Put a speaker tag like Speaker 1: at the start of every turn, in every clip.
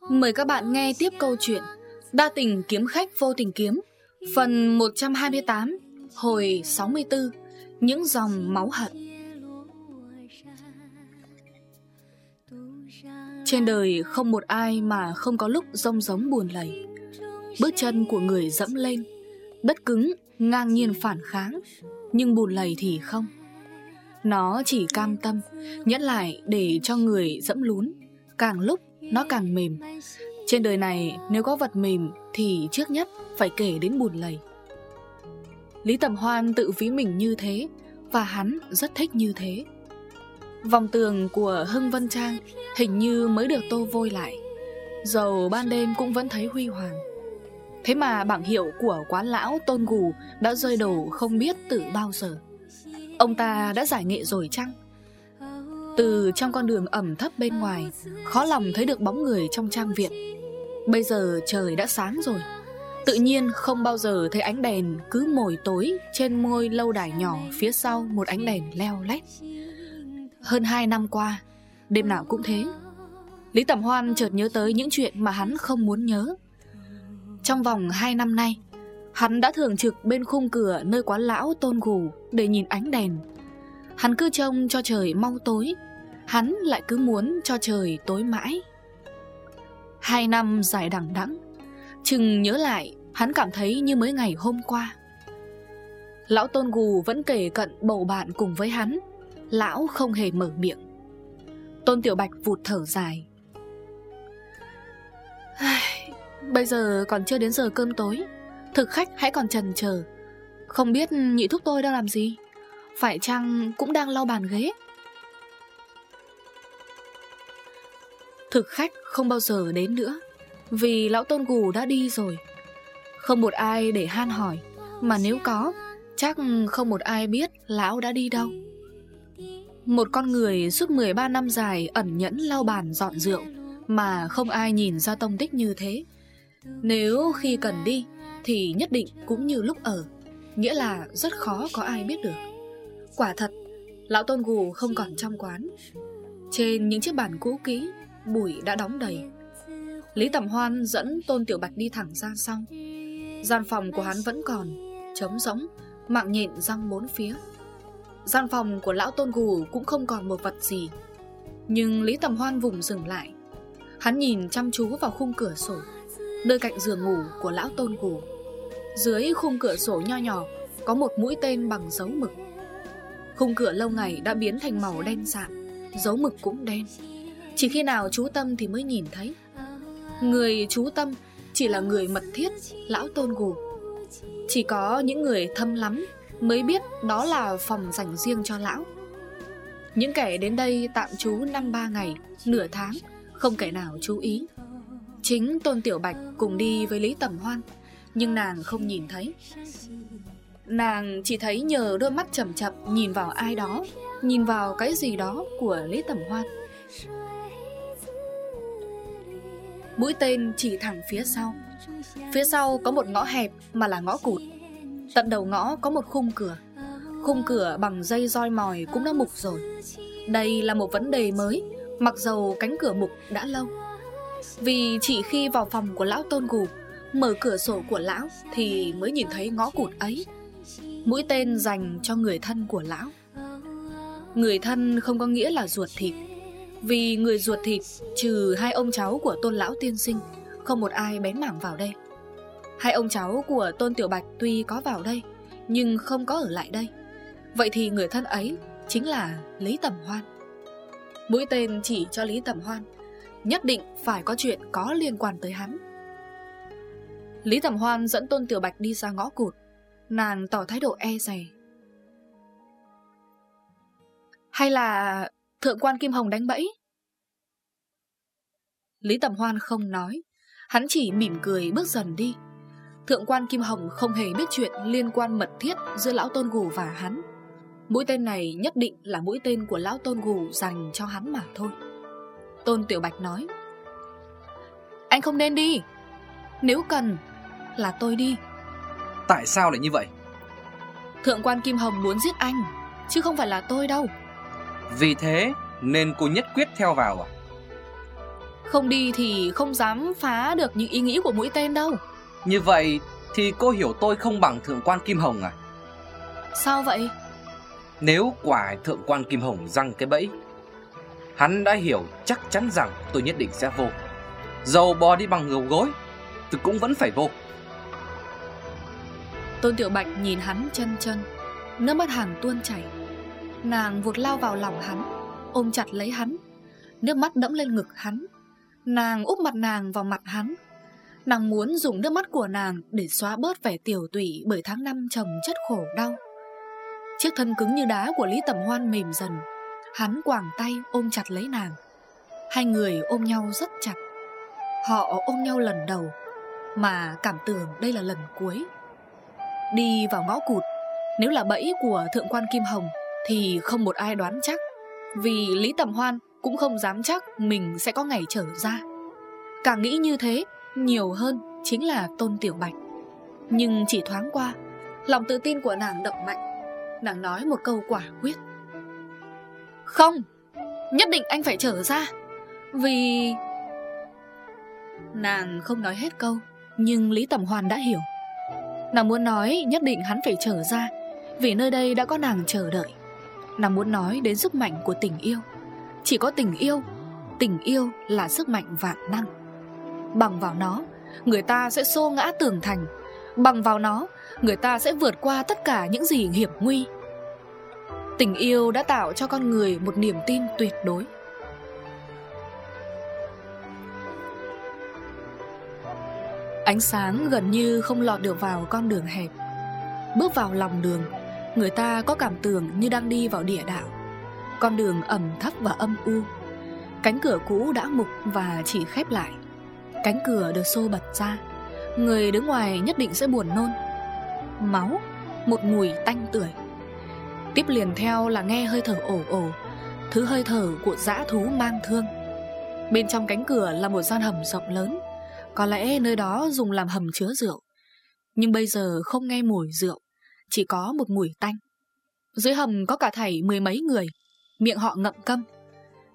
Speaker 1: Mời các bạn nghe tiếp câu chuyện Đa tình kiếm khách vô tình kiếm Phần 128 Hồi 64 Những dòng máu hận. Trên đời không một ai mà không có lúc rông giống buồn lầy. Bước chân của người dẫm lên Đất cứng, ngang nhiên phản kháng Nhưng buồn lầy thì không. Nó chỉ cam tâm Nhẫn lại để cho người dẫm lún Càng lúc nó càng mềm. Trên đời này, nếu có vật mềm Thì trước nhất phải kể đến bùn lầy. Lý Tầm Hoan tự ví mình như thế Và hắn rất thích như thế. Vòng tường của Hưng Vân Trang Hình như mới được tô vôi lại. Dầu ban đêm cũng vẫn thấy huy hoàng. Thế mà bảng hiệu của quán lão Tôn Gù Đã rơi đổ không biết từ bao giờ. Ông ta đã giải nghệ rồi chăng? Từ trong con đường ẩm thấp bên ngoài Khó lòng thấy được bóng người trong trang viện Bây giờ trời đã sáng rồi Tự nhiên không bao giờ thấy ánh đèn cứ mồi tối trên môi lâu đài nhỏ phía sau một ánh đèn leo lét. Hơn 2 năm qua, đêm nào cũng thế. Lý Tẩm Hoan chợt nhớ tới những chuyện mà hắn không muốn nhớ. Trong vòng 2 năm nay, hắn đã thường trực bên khung cửa nơi quán lão tôn gù để nhìn ánh đèn. Hắn cứ trông cho trời mau tối Hắn lại cứ muốn cho trời tối mãi. Hai năm dài đằng đẵng, Chừng nhớ lại, Hắn cảm thấy như mới ngày hôm qua. Lão Tôn Gù vẫn kể cận bầu bạn cùng với hắn, Lão không hề mở miệng. Tôn Tiểu Bạch vụt thở dài. Bây giờ còn chưa đến giờ cơm tối, Thực khách hãy còn trần chờ. Không biết nhị thúc tôi đang làm gì? Phải chăng cũng đang lau bàn ghế? Thực khách không bao giờ đến nữa, Vì lão tôn gù đã đi rồi. Không một ai để han hỏi, Mà nếu có, Chắc không một ai biết lão đã đi đâu. Một con người suốt 13 năm dài ẩn nhẫn lau bàn dọn rượu, Mà không ai nhìn ra tông tích như thế. Nếu khi cần đi, Thì nhất định cũng như lúc ở, Nghĩa là rất khó có ai biết được. Quả thật, Lão Tôn Gù không còn trong quán. Trên những chiếc bàn cũ kỹ Bụi đã đóng đầy. Lý Tẩm Hoan dẫn Tôn Tiểu Bạch đi thẳng ra sau. Gian phòng của hắn vẫn còn, Trống rỗng, Mạng nhện răng bốn phía. Gian phòng của lão Tôn Gù cũng không còn một vật gì. Nhưng Lý Tầm Hoan vùng dừng lại. Hắn nhìn chăm chú vào khung cửa sổ, Nơi cạnh giường ngủ của lão Tôn Gù. Dưới khung cửa sổ nho nhỏ, Có một mũi tên bằng dấu mực. Khung cửa lâu ngày đã biến thành màu đen sạm, Dấu mực cũng đen chỉ khi nào chú Tâm thì mới nhìn thấy. Người chú Tâm chỉ là người mật thiết, lão tôn gù. Chỉ có những người thâm lắm mới biết đó là phòng dành riêng cho lão. Những kẻ đến đây tạm trú năm ba ngày, nửa tháng Không kẻ nào chú ý. Chính Tôn Tiểu Bạch cùng đi với Lý Tầm Hoan Nhưng nàng không nhìn thấy. Nàng chỉ thấy nhờ đôi mắt chậm chậm nhìn vào ai đó Nhìn vào cái gì đó của Lý Tầm Hoan. Mũi tên chỉ thẳng phía sau. Phía sau có một ngõ hẹp mà là ngõ cụt. Tận đầu ngõ có một khung cửa. Khung cửa bằng dây roi mòi cũng đã mục rồi. Đây là một vấn đề mới, Mặc dầu cánh cửa mục đã lâu. Vì chỉ khi vào phòng của lão tôn gù Mở cửa sổ của lão Thì mới nhìn thấy ngõ cụt ấy. Mũi tên dành cho người thân của lão. Người thân không có nghĩa là ruột thịt vì người ruột thịt, Trừ hai ông cháu của tôn lão tiên sinh, Không một ai bén mảng vào đây. Hai ông cháu của tôn tiểu bạch Tuy có vào đây, Nhưng không có ở lại đây. Vậy thì người thân ấy Chính là Lý Tầm Hoan. Mũi tên chỉ cho Lý Tầm Hoan, Nhất định phải có chuyện có liên quan tới hắn. Lý Tầm Hoan dẫn Tôn Tiểu Bạch đi ra ngõ cụt. Nàng tỏ thái độ e rè Hay là Thượng quan Kim Hồng đánh bẫy. Lý Tầm Hoan không nói. Hắn chỉ mỉm cười bước dần đi. Thượng quan Kim Hồng không hề biết chuyện liên quan mật thiết giữa Lão Tôn Gù và hắn. Mũi tên này nhất định là mũi tên của Lão Tôn Gù dành cho hắn mà thôi. Tôn Tiểu Bạch nói Anh không nên đi. Nếu cần là tôi đi.
Speaker 2: Tại sao lại như vậy?
Speaker 1: Thượng quan Kim Hồng muốn giết anh Chứ không phải là tôi đâu
Speaker 2: vì thế nên cô nhất quyết theo vào à
Speaker 1: Không đi thì không dám phá được những ý nghĩ của mũi tên đâu.
Speaker 2: Như vậy thì cô hiểu tôi không bằng thượng quan Kim Hồng à?
Speaker 1: Sao vậy?
Speaker 2: Nếu quả thượng quan Kim Hồng răng cái bẫy Hắn đã hiểu chắc chắn rằng tôi nhất định sẽ vô. Dầu bò đi bằng ngầu gối Tôi cũng vẫn phải vô.
Speaker 1: Tôn Tiểu Bạch nhìn hắn chân chân Nước mắt hàng tuôn chảy Nàng vụt lao vào lòng hắn, Ôm chặt lấy hắn. Nước mắt đẫm lên ngực hắn. Nàng úp mặt nàng vào mặt hắn. Nàng muốn dùng nước mắt của nàng Để xóa bớt vẻ tiểu tụy Bởi tháng năm chồng chất khổ đau. Chiếc thân cứng như đá của Lý Tầm Hoan mềm dần. Hắn quàng tay ôm chặt lấy nàng. Hai người ôm nhau rất chặt. Họ ôm nhau lần đầu, Mà cảm tưởng đây là lần cuối. Đi vào ngõ cụt, Nếu là bẫy của Thượng quan Kim Hồng thì không một ai đoán chắc. Vì Lý Tầm Hoan cũng không dám chắc Mình sẽ có ngày trở ra. Càng nghĩ như thế, Nhiều hơn chính là Tôn Tiểu Bạch. Nhưng chỉ thoáng qua, Lòng tự tin của nàng đậm mạnh. Nàng nói một câu quả quyết. Không, Nhất định anh phải trở ra. Vì Nàng không nói hết câu, Nhưng Lý Tầm Hoan đã hiểu. Nàng muốn nói nhất định hắn phải trở ra, Vì nơi đây đã có nàng chờ đợi. Nàng muốn nói đến sức mạnh của tình yêu. Chỉ có tình yêu Tình yêu là sức mạnh vạn năng. Bằng vào nó, Người ta sẽ xô ngã tường thành. Bằng vào nó, Người ta sẽ vượt qua tất cả những gì hiểm nguy. Tình yêu đã tạo cho con người một niềm tin tuyệt đối. Ánh sáng gần như không lọt được vào con đường hẹp. Bước vào lòng đường Người ta có cảm tưởng như đang đi vào địa đạo. Con đường ẩm thấp và âm u. Cánh cửa cũ đã mục và chỉ khép lại. Cánh cửa được xô bật ra. Người đứng ngoài nhất định sẽ buồn nôn. Máu, Một mùi tanh tưởi. Tiếp liền theo là nghe hơi thở ổ ổ, Thứ hơi thở của dã thú mang thương. Bên trong cánh cửa là một gian hầm rộng lớn. Có lẽ nơi đó dùng làm hầm chứa rượu. Nhưng bây giờ không nghe mùi rượu. Chỉ có một mùi tanh. Dưới hầm có cả thảy mười mấy người, Miệng họ ngậm câm.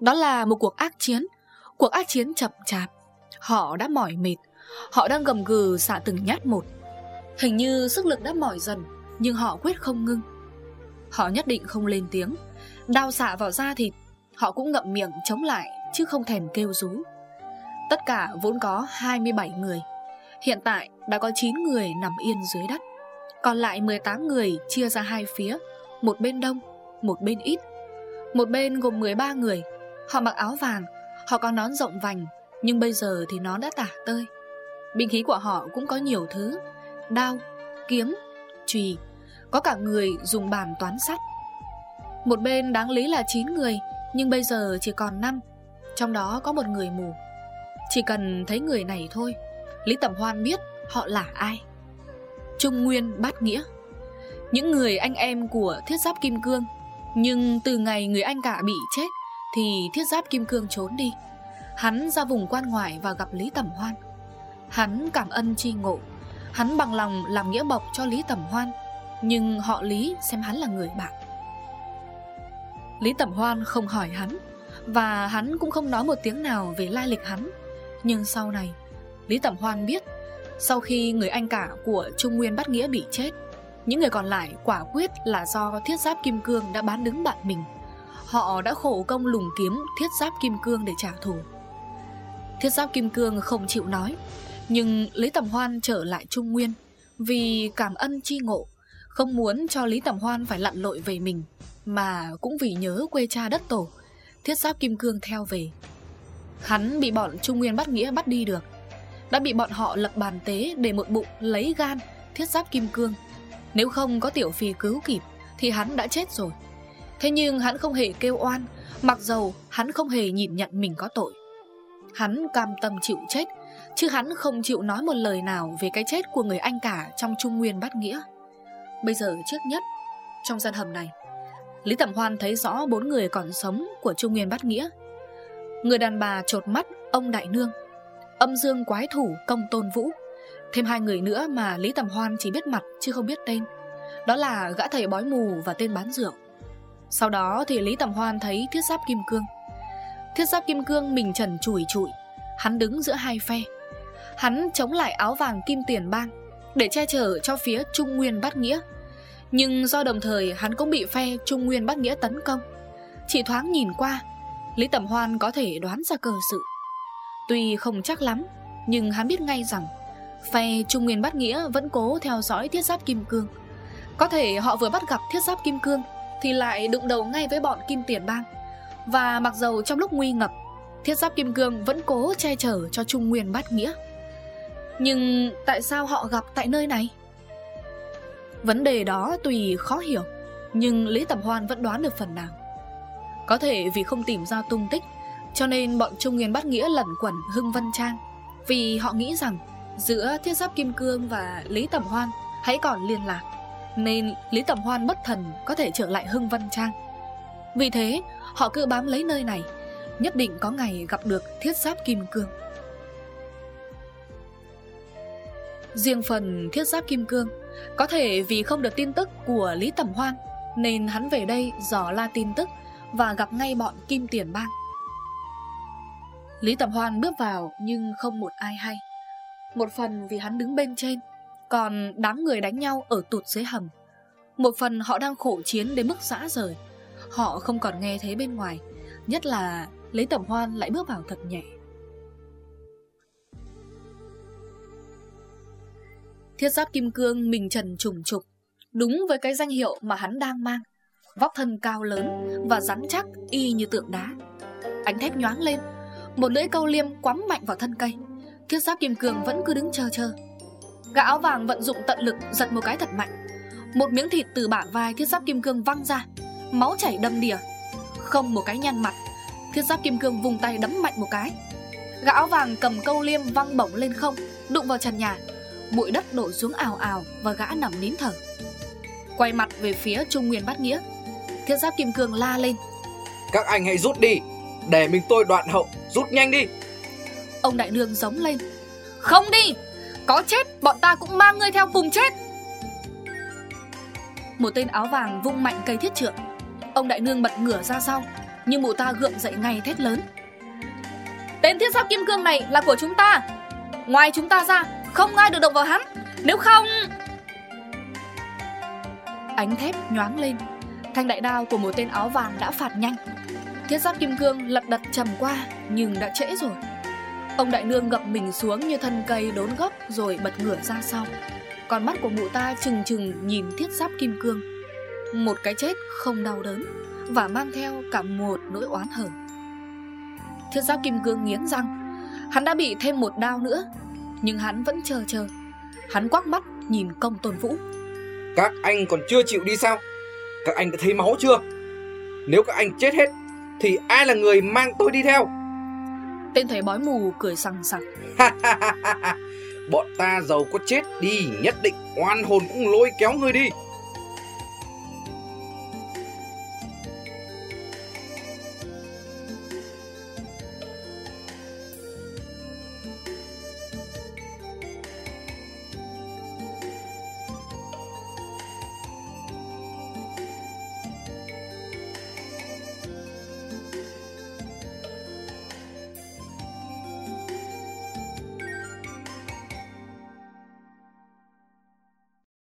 Speaker 1: Đó là một cuộc ác chiến. Cuộc ác chiến chậm chạp. Họ đã mỏi mệt. Họ đang gầm gừ xả từng nhát một. Hình như sức lực đã mỏi dần, Nhưng họ quyết không ngưng. Họ nhất định không lên tiếng. Đao xạ vào da thịt. Họ cũng ngậm miệng chống lại, Chứ không thèm kêu rú. Tất cả vốn có 27 người. Hiện tại đã có 9 người nằm yên dưới đất. Còn lại 18 người chia ra hai phía Một bên đông, một bên ít. Một bên gồm 13 người. Họ mặc áo vàng Họ có nón rộng vành Nhưng bây giờ thì nó đã tả tơi. Binh khí của họ cũng có nhiều thứ. Đao, kiếm, trùy Có cả người dùng bàn toán sắt. Một bên đáng lý là 9 người Nhưng bây giờ chỉ còn 5 Trong đó có một người mù. Chỉ cần thấy người này thôi Lý Tẩm Hoan biết họ là ai. Trung Nguyên bát nghĩa. Những người anh em của thiết giáp Kim Cương, Nhưng từ ngày người anh cả bị chết Thì thiết giáp Kim Cương trốn đi. Hắn ra vùng quan ngoại và gặp Lý Tẩm Hoan. Hắn cảm ân chi ngộ. Hắn bằng lòng làm nghĩa bọc cho Lý Tẩm Hoan, Nhưng họ Lý xem hắn là người bạn. Lý Tẩm Hoan không hỏi hắn, Và hắn cũng không nói một tiếng nào về lai lịch hắn. Nhưng sau này, Lý Tẩm Hoan biết sau khi người anh cả của Trung Nguyên Bát Nghĩa bị chết, Những người còn lại quả quyết là do thiết giáp Kim Cương đã bán đứng bạn mình. Họ đã khổ công lùng kiếm thiết giáp Kim Cương để trả thù. Thiết giáp Kim Cương không chịu nói, Nhưng Lý Tầm Hoan trở lại Trung Nguyên Vì cảm ân chi ngộ, Không muốn cho Lý Tầm Hoan phải lặn lội về mình, Mà cũng vì nhớ quê cha đất tổ, Thiết giáp Kim Cương theo về. Hắn bị bọn Trung Nguyên bắt nghĩa bắt đi được. Đã bị bọn họ lập bàn tế để một bụng lấy gan, thiết giáp kim cương. Nếu không có tiểu phi cứu kịp, Thì hắn đã chết rồi. Thế nhưng hắn không hề kêu oan, Mặc dầu hắn không hề nhìn nhận mình có tội. Hắn cam tâm chịu chết, Chứ hắn không chịu nói một lời nào Về cái chết của người anh cả Trong Trung Nguyên Bát nghĩa. Bây giờ trước nhất, Trong gian hầm này, Lý Tẩm Hoan thấy rõ bốn người còn sống Của Trung Nguyên Bát nghĩa. Người đàn bà trột mắt, ông Đại Nương Âm dương quái thủ, công tôn vũ. Thêm hai người nữa mà Lý Tầm Hoan chỉ biết mặt chứ không biết tên. Đó là gã thầy bói mù và tên bán rượu. Sau đó thì Lý Tầm Hoan thấy thiết giáp kim cương. Thiết giáp kim cương mình trần chùi chùi Hắn đứng giữa hai phe. Hắn chống lại áo vàng kim tiền bang Để che chở cho phía Trung Nguyên Bát Nghĩa. Nhưng do đồng thời hắn cũng bị phe Trung Nguyên Bát Nghĩa tấn công. Chỉ thoáng nhìn qua, Lý Tẩm Hoan có thể đoán ra cờ sự. Tuy không chắc lắm, Nhưng hắn biết ngay rằng, Phe Trung Nguyên Bát Nghĩa vẫn cố theo dõi thiết giáp Kim Cương. Có thể họ vừa bắt gặp thiết giáp Kim Cương Thì lại đụng đầu ngay với bọn Kim Tiền Bang. Và mặc dầu trong lúc nguy ngập, Thiết giáp Kim Cương vẫn cố che chở cho Trung Nguyên Bát Nghĩa. Nhưng tại sao họ gặp tại nơi này? Vấn đề đó tùy khó hiểu, Nhưng Lý Tẩm Hoan vẫn đoán được phần nào. Có thể vì không tìm ra tung tích cho nên bọn Trung Nguyên Bát Nghĩa lẩn quẩn Hưng Vân Trang. Vì họ nghĩ rằng Giữa Thiết Giáp Kim Cương và Lý Tẩm Hoan Hãy còn liên lạc, Nên Lý Tẩm Hoan bất thần Có thể trở lại Hưng Vân Trang. Vì thế, họ cứ bám lấy nơi này, Nhất định có ngày gặp được Thiết Giáp Kim Cương. Riêng phần Thiết Giáp Kim Cương, Có thể vì không được tin tức của Lý Tẩm Hoan, Nên hắn về đây dò la tin tức Và gặp ngay bọn Kim Tiền Bang. Lý Tầm Hoan bước vào nhưng không một ai hay. Một phần vì hắn đứng bên trên, Còn đám người đánh nhau ở tụt dưới hầm. Một phần họ đang khổ chiến đến mức dã rời. Họ không còn nghe thấy bên ngoài, Nhất là Lý Tầm hoan lại bước vào thật nhẹ. Thiết giáp kim cương mình trần trùng trục, Đúng với cái danh hiệu mà hắn đang mang. Vóc thân cao lớn Và rắn chắc y như tượng đá. Ánh thép nhoáng lên một lưỡi câu liêm quắm mạnh vào thân cây. Thiết giáp kim cương vẫn cứ đứng chờ chờ. Gã áo vàng vận dụng tận lực, giật một cái thật mạnh. Một miếng thịt từ bả vai thiết giáp kim cương văng ra, Máu chảy đâm đìa. Không một cái nhăn mặt Thiết giáp kim cương vùng tay đấm mạnh một cái. Gã áo vàng cầm câu liêm văng bổng lên không, Đụng vào trần nhà. Bụi đất đổ xuống ào ào Và gã nằm nín thở. Quay mặt về phía Trung Nguyên Bát Nghĩa Thiết giáp kim cương la lên.
Speaker 2: Các anh hãy rút đi, Để mình tôi đoạn hậu. Rút nhanh đi.
Speaker 1: Ông đại nương giống lên. Không đi, Có chết, bọn ta cũng mang ngươi theo cùng chết. Một tên áo vàng vung mạnh cây thiết trượng. Ông đại nương bật ngửa ra sau Nhưng mụ ta gượng dậy ngay thét lớn. Tên thiết giáp kim cương này là của chúng ta. Ngoài chúng ta ra, Không ai được động vào hắn. Nếu không Ánh thép nhoáng lên. Thanh đại đao của một tên áo vàng đã phạt nhanh. Thiết giáp kim cương lật đật trầm qua, Nhưng đã trễ rồi. Ông đại nương gập mình xuống như thân cây đốn gốc rồi bật ngửa ra sau. Còn mắt của mụ ta chừng chừng nhìn thiết giáp kim cương. Một cái chết không đau đớn Và mang theo cả một nỗi oán hờn. Thiết giáp kim cương nghiến răng. Hắn đã bị thêm một đau nữa, Nhưng hắn vẫn chờ chờ. Hắn quắc mắt nhìn công tôn vũ.
Speaker 2: Các anh còn chưa chịu đi sao? Các anh đã thấy máu chưa? Nếu các anh chết hết thì ai là người mang tôi đi theo?
Speaker 1: Tên thầy bói mù cười sằng sặc.
Speaker 2: Bọn ta giàu có chết đi Nhất định oan hồn cũng lôi kéo người đi